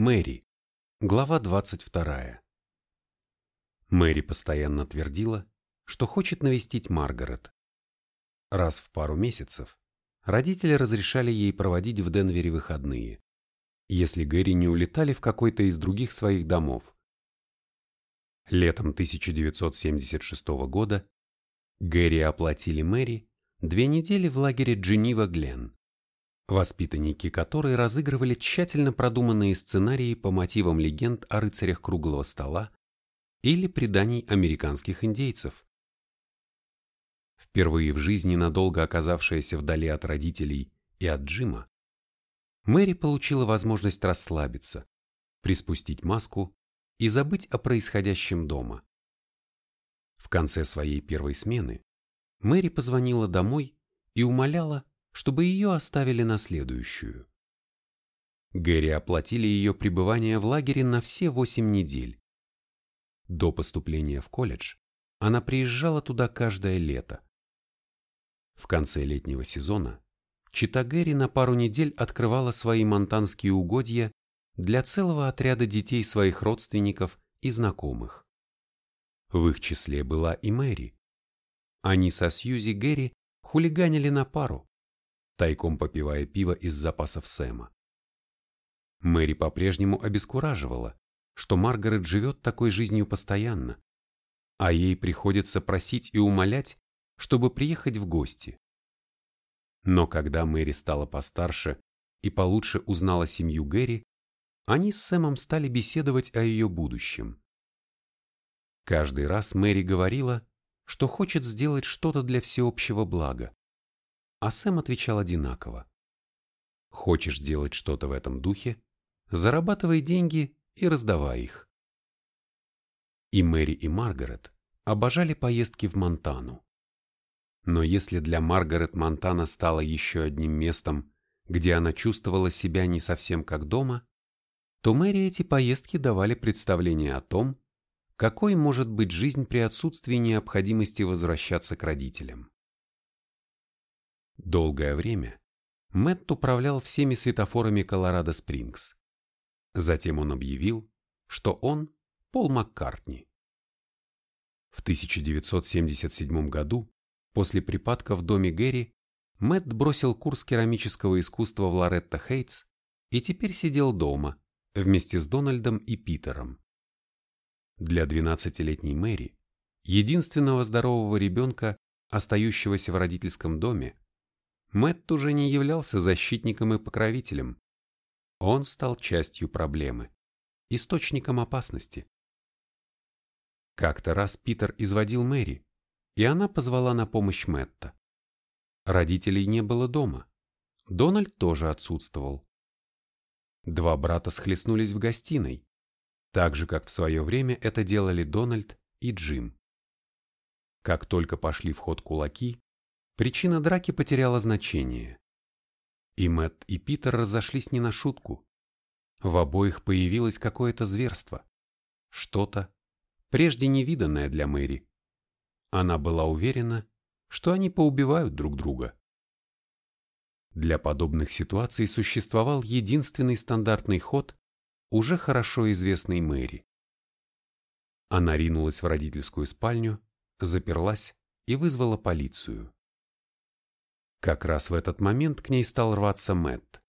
Мэри. Глава 22. Мэри постоянно твердила, что хочет навестить Маргарет. Раз в пару месяцев родители разрешали ей проводить в Денвере выходные, если Гэри не улетали в какой-то из других своих домов. Летом 1976 года Гэри оплатили Мэри две недели в лагере Дженива Гленн воспитанники которой разыгрывали тщательно продуманные сценарии по мотивам легенд о рыцарях круглого стола или преданий американских индейцев. Впервые в жизни надолго оказавшаяся вдали от родителей и от Джима, Мэри получила возможность расслабиться, приспустить маску и забыть о происходящем дома. В конце своей первой смены Мэри позвонила домой и умоляла, чтобы ее оставили на следующую. Гэри оплатили ее пребывание в лагере на все восемь недель. До поступления в колледж она приезжала туда каждое лето. В конце летнего сезона Чита Гэри на пару недель открывала свои монтанские угодья для целого отряда детей своих родственников и знакомых. В их числе была и Мэри. Они со Сьюзи Гэри хулиганили на пару, тайком попивая пиво из запасов Сэма. Мэри по-прежнему обескураживала, что Маргарет живет такой жизнью постоянно, а ей приходится просить и умолять, чтобы приехать в гости. Но когда Мэри стала постарше и получше узнала семью Гэри, они с Сэмом стали беседовать о ее будущем. Каждый раз Мэри говорила, что хочет сделать что-то для всеобщего блага а Сэм отвечал одинаково. Хочешь делать что-то в этом духе, зарабатывай деньги и раздавай их. И Мэри, и Маргарет обожали поездки в Монтану. Но если для Маргарет Монтана стала еще одним местом, где она чувствовала себя не совсем как дома, то Мэри эти поездки давали представление о том, какой может быть жизнь при отсутствии необходимости возвращаться к родителям. Долгое время Мэтт управлял всеми светофорами Колорадо-Спрингс. Затем он объявил, что он Пол Маккартни. В 1977 году, после припадка в доме Гэри, Мэтт бросил курс керамического искусства в Лоретто Хейтс и теперь сидел дома вместе с Дональдом и Питером. Для 12-летней Мэри, единственного здорового ребенка, остающегося в родительском доме, Мэтт уже не являлся защитником и покровителем. Он стал частью проблемы, источником опасности. Как-то раз Питер изводил Мэри, и она позвала на помощь Мэтта. Родителей не было дома. Дональд тоже отсутствовал. Два брата схлестнулись в гостиной, так же, как в свое время это делали Дональд и Джим. Как только пошли в ход кулаки, Причина драки потеряла значение. И Мэтт, и Питер разошлись не на шутку. В обоих появилось какое-то зверство. Что-то, прежде невиданное для Мэри. Она была уверена, что они поубивают друг друга. Для подобных ситуаций существовал единственный стандартный ход, уже хорошо известный Мэри. Она ринулась в родительскую спальню, заперлась и вызвала полицию. Как раз в этот момент к ней стал рваться Мэтт.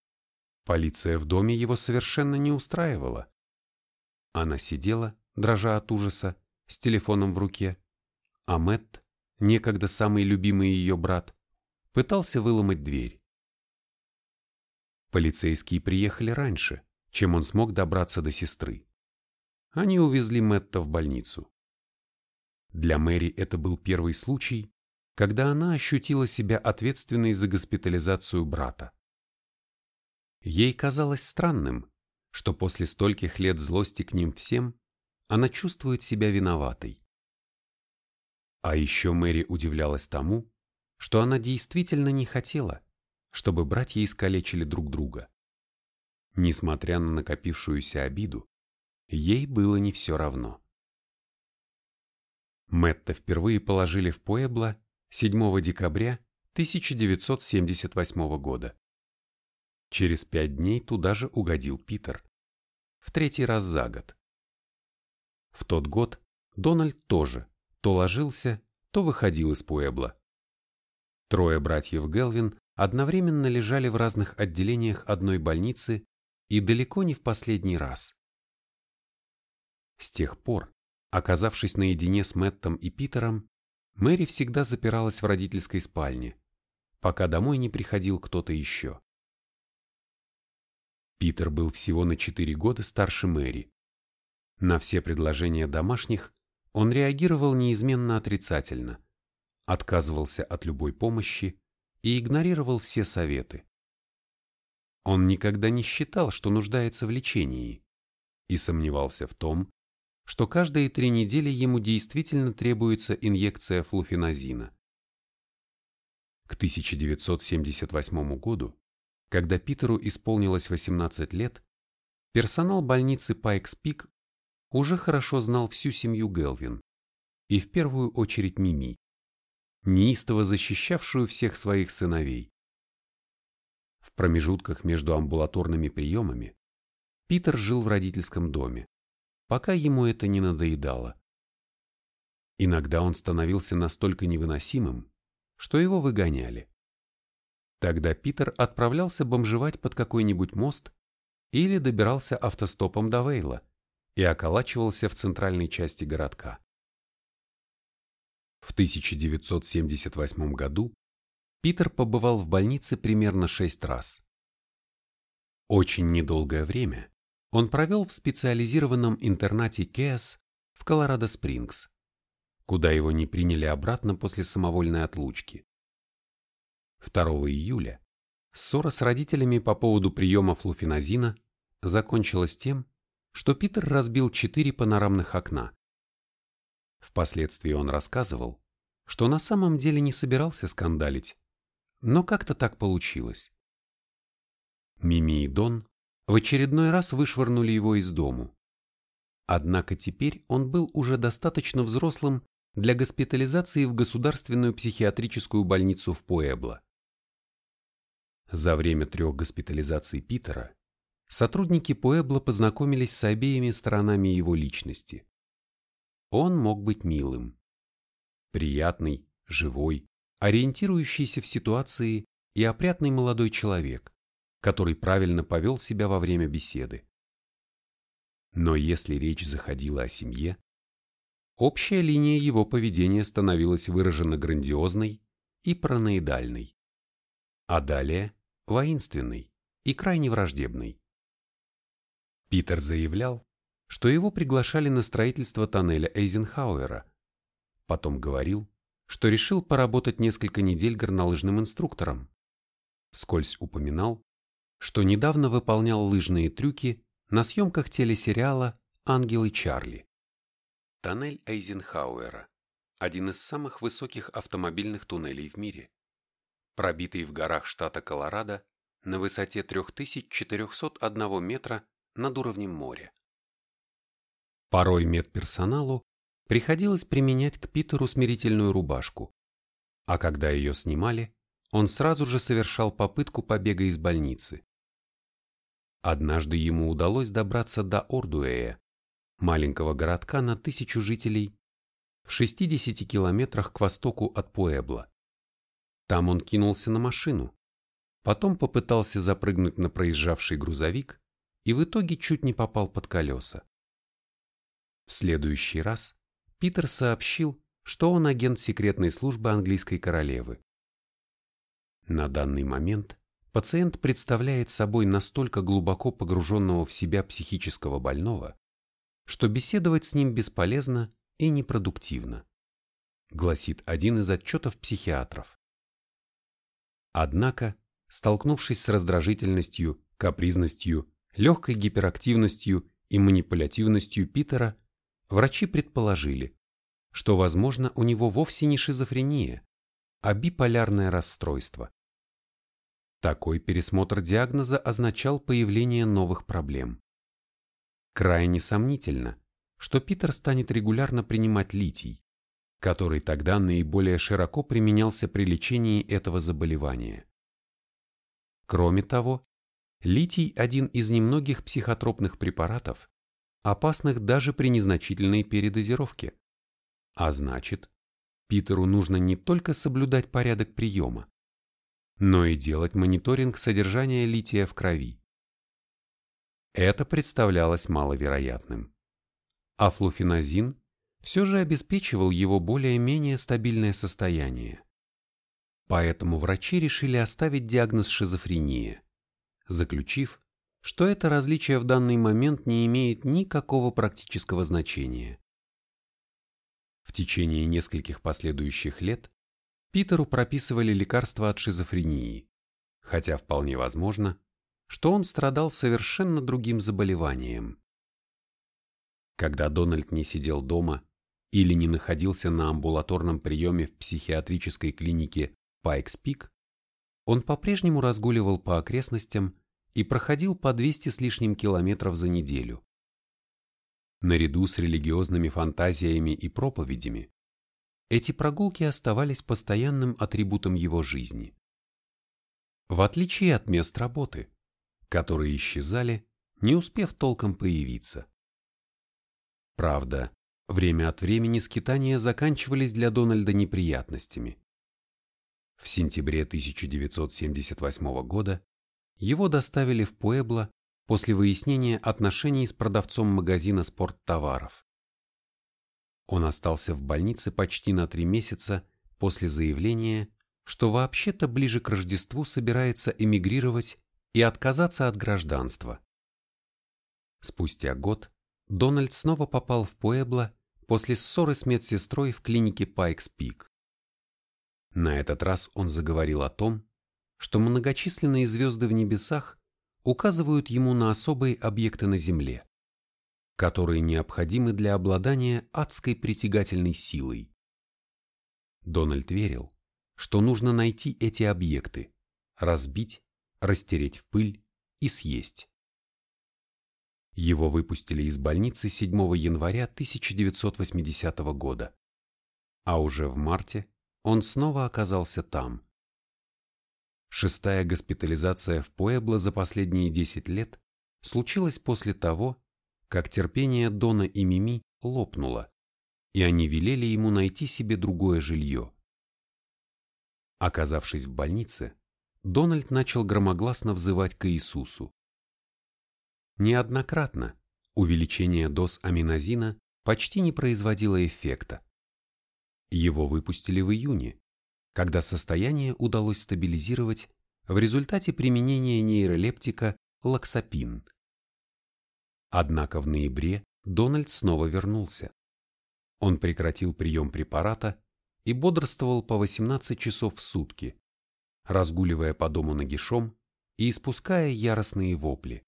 Полиция в доме его совершенно не устраивала. Она сидела, дрожа от ужаса, с телефоном в руке, а Мэтт, некогда самый любимый ее брат, пытался выломать дверь. Полицейские приехали раньше, чем он смог добраться до сестры. Они увезли Мэтта в больницу. Для Мэри это был первый случай, когда она ощутила себя ответственной за госпитализацию брата. Ей казалось странным, что после стольких лет злости к ним всем она чувствует себя виноватой. А еще Мэри удивлялась тому, что она действительно не хотела, чтобы братья искалечили друг друга. Несмотря на накопившуюся обиду, ей было не все равно. Мэтта впервые положили в Пуэбло 7 декабря 1978 года. Через пять дней туда же угодил Питер. в третий раз за год. В тот год Дональд тоже то ложился, то выходил из Пуэбла. Трое братьев Гелвин одновременно лежали в разных отделениях одной больницы и далеко не в последний раз. С тех пор, оказавшись наедине с Мэттом и Питером, Мэри всегда запиралась в родительской спальне, пока домой не приходил кто-то еще. Питер был всего на 4 года старше Мэри. На все предложения домашних он реагировал неизменно отрицательно, отказывался от любой помощи и игнорировал все советы. Он никогда не считал, что нуждается в лечении, и сомневался в том, что каждые три недели ему действительно требуется инъекция флуфеназина. К 1978 году, когда Питеру исполнилось 18 лет, персонал больницы Пайкс-Пик уже хорошо знал всю семью Гелвин, и в первую очередь Мими, неистово защищавшую всех своих сыновей. В промежутках между амбулаторными приемами Питер жил в родительском доме, пока ему это не надоедало. Иногда он становился настолько невыносимым, что его выгоняли. Тогда Питер отправлялся бомжевать под какой-нибудь мост или добирался автостопом до Вейла и околачивался в центральной части городка. В 1978 году Питер побывал в больнице примерно шесть раз. Очень недолгое время он провел в специализированном интернате КЭС в Колорадо-Спрингс, куда его не приняли обратно после самовольной отлучки. 2 июля ссора с родителями по поводу приема флуфеназина закончилась тем, что Питер разбил четыре панорамных окна. Впоследствии он рассказывал, что на самом деле не собирался скандалить, но как-то так получилось. Мими и Дон в очередной раз вышвырнули его из дому. Однако теперь он был уже достаточно взрослым для госпитализации в государственную психиатрическую больницу в Пуэбло. За время трех госпитализаций Питера сотрудники Пуэбло познакомились с обеими сторонами его личности. Он мог быть милым. Приятный, живой, ориентирующийся в ситуации и опрятный молодой человек, который правильно повел себя во время беседы. Но если речь заходила о семье, общая линия его поведения становилась выражена грандиозной и параноидальной, а далее – воинственной и крайне враждебной. Питер заявлял, что его приглашали на строительство тоннеля Эйзенхауэра, потом говорил, что решил поработать несколько недель горнолыжным инструктором, вскользь упоминал, что недавно выполнял лыжные трюки на съемках телесериала «Ангелы Чарли». Тоннель Эйзенхауэра – один из самых высоких автомобильных туннелей в мире, пробитый в горах штата Колорадо на высоте 3401 метра над уровнем моря. Порой медперсоналу приходилось применять к Питеру смирительную рубашку, а когда ее снимали, он сразу же совершал попытку побега из больницы. Однажды ему удалось добраться до Ордуэя, маленького городка на тысячу жителей, в 60 километрах к востоку от Пуэбла. Там он кинулся на машину, потом попытался запрыгнуть на проезжавший грузовик и в итоге чуть не попал под колеса. В следующий раз Питер сообщил, что он агент секретной службы английской королевы. На данный момент пациент представляет собой настолько глубоко погруженного в себя психического больного, что беседовать с ним бесполезно и непродуктивно, гласит один из отчетов психиатров. Однако, столкнувшись с раздражительностью, капризностью, легкой гиперактивностью и манипулятивностью Питера, врачи предположили, что, возможно, у него вовсе не шизофрения, а биполярное расстройство. Такой пересмотр диагноза означал появление новых проблем. Крайне сомнительно, что Питер станет регулярно принимать литий, который тогда наиболее широко применялся при лечении этого заболевания. Кроме того, Литий – один из немногих психотропных препаратов, опасных даже при незначительной передозировке. А значит, Питеру нужно не только соблюдать порядок приема, но и делать мониторинг содержания лития в крови. Это представлялось маловероятным. А флуфеназин все же обеспечивал его более-менее стабильное состояние. Поэтому врачи решили оставить диагноз шизофрения, заключив, что это различие в данный момент не имеет никакого практического значения. В течение нескольких последующих лет Питеру прописывали лекарства от шизофрении, хотя вполне возможно, что он страдал совершенно другим заболеванием. Когда Дональд не сидел дома или не находился на амбулаторном приеме в психиатрической клинике Пайкс-Пик, он по-прежнему разгуливал по окрестностям и проходил по 200 с лишним километров за неделю. Наряду с религиозными фантазиями и проповедями, эти прогулки оставались постоянным атрибутом его жизни. В отличие от мест работы, которые исчезали, не успев толком появиться. Правда, время от времени скитания заканчивались для Дональда неприятностями. В сентябре 1978 года его доставили в Пуэбло после выяснения отношений с продавцом магазина спорттоваров. Он остался в больнице почти на три месяца после заявления, что вообще-то ближе к Рождеству собирается эмигрировать и отказаться от гражданства. Спустя год Дональд снова попал в Пуэбло после ссоры с медсестрой в клинике Пайкс-Пик. На этот раз он заговорил о том, что многочисленные звезды в небесах указывают ему на особые объекты на Земле, которые необходимы для обладания адской притягательной силой. Дональд верил, что нужно найти эти объекты, разбить, растереть в пыль и съесть. Его выпустили из больницы 7 января 1980 года, а уже в марте он снова оказался там. Шестая госпитализация в Пуэбло за последние 10 лет случилась после того, как терпение Дона и Мими лопнуло, и они велели ему найти себе другое жилье. Оказавшись в больнице, Дональд начал громогласно взывать к Иисусу. Неоднократно увеличение доз аминозина почти не производило эффекта. Его выпустили в июне, когда состояние удалось стабилизировать в результате применения нейролептика лаксапин. Однако в ноябре Дональд снова вернулся. Он прекратил прием препарата и бодрствовал по 18 часов в сутки, разгуливая по дому нагишом и испуская яростные вопли.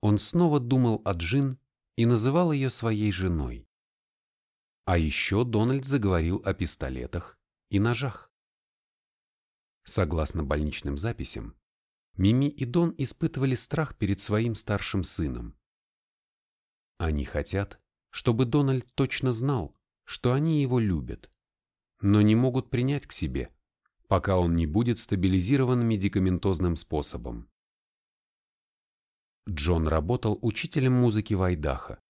Он снова думал о Джин и называл ее своей женой. А еще Дональд заговорил о пистолетах и ножах. Согласно больничным записям, Мими и Дон испытывали страх перед своим старшим сыном. Они хотят, чтобы Дональд точно знал, что они его любят, но не могут принять к себе, пока он не будет стабилизирован медикаментозным способом. Джон работал учителем музыки в Айдахо.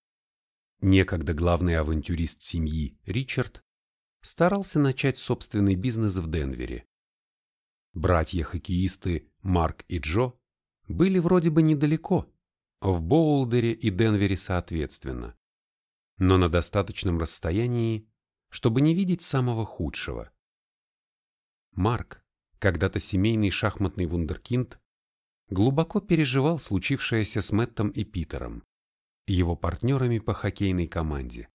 Некогда главный авантюрист семьи, Ричард, старался начать собственный бизнес в Денвере. Братья-хоккеисты Марк и Джо были вроде бы недалеко, в Боулдере и Денвере соответственно, но на достаточном расстоянии, чтобы не видеть самого худшего. Марк, когда-то семейный шахматный вундеркинд, глубоко переживал случившееся с Мэттом и Питером его партнерами по хоккейной команде.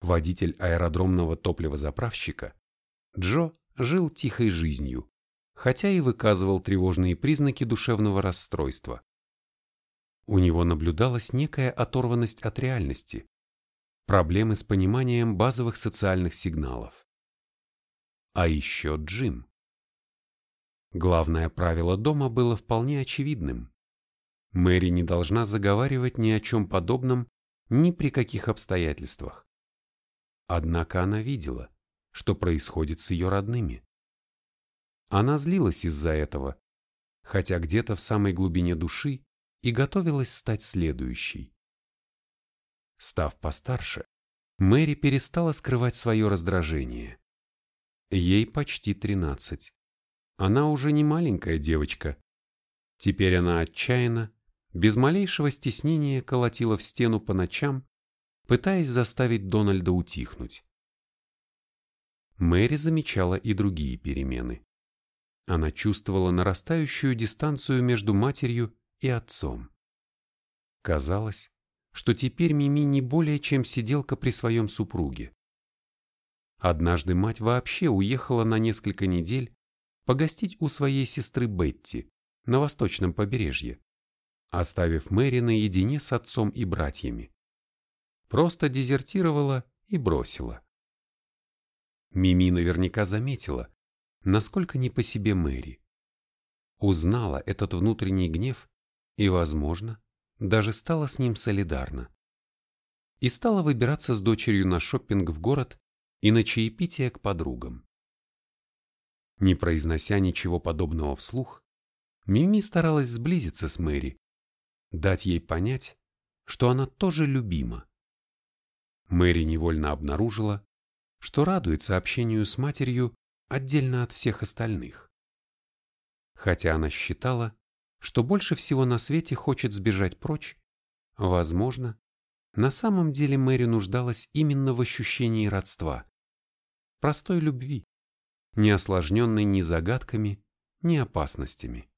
Водитель аэродромного топливозаправщика, Джо жил тихой жизнью, хотя и выказывал тревожные признаки душевного расстройства. У него наблюдалась некая оторванность от реальности, проблемы с пониманием базовых социальных сигналов. А еще Джим. Главное правило дома было вполне очевидным. Мэри не должна заговаривать ни о чем подобном ни при каких обстоятельствах. Однако она видела, что происходит с ее родными. Она злилась из-за этого, хотя где-то в самой глубине души и готовилась стать следующей. Став постарше, Мэри перестала скрывать свое раздражение. Ей почти тринадцать. Она уже не маленькая девочка. Теперь она отчаянно, без малейшего стеснения колотила в стену по ночам, пытаясь заставить Дональда утихнуть. Мэри замечала и другие перемены. Она чувствовала нарастающую дистанцию между матерью и отцом. Казалось, что теперь Мими не более чем сиделка при своем супруге. Однажды мать вообще уехала на несколько недель погостить у своей сестры Бетти на восточном побережье, оставив Мэри наедине с отцом и братьями. Просто дезертировала и бросила. Мими наверняка заметила, насколько не по себе Мэри. Узнала этот внутренний гнев и, возможно, даже стала с ним солидарна. И стала выбираться с дочерью на шоппинг в город и на чаепитие к подругам. Не произнося ничего подобного вслух, Мими старалась сблизиться с Мэри, дать ей понять, что она тоже любима. Мэри невольно обнаружила, что радуется общению с матерью отдельно от всех остальных. Хотя она считала, что больше всего на свете хочет сбежать прочь, возможно, на самом деле Мэри нуждалась именно в ощущении родства, простой любви, не осложненной ни загадками, ни опасностями.